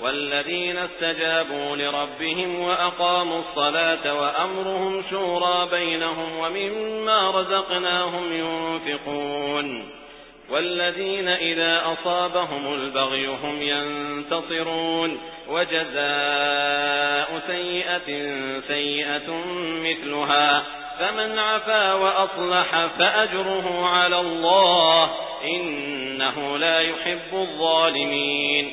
والذين استجابوا لربهم وأقاموا الصلاة وأمرهم شورى بينهم ومما رزقناهم ينفقون والذين إذا أصابهم البغي هم ينتصرون وجزاء سيئة سيئة مثلها فمن عفا وأصلح فأجره على الله إنه لا يحب الظالمين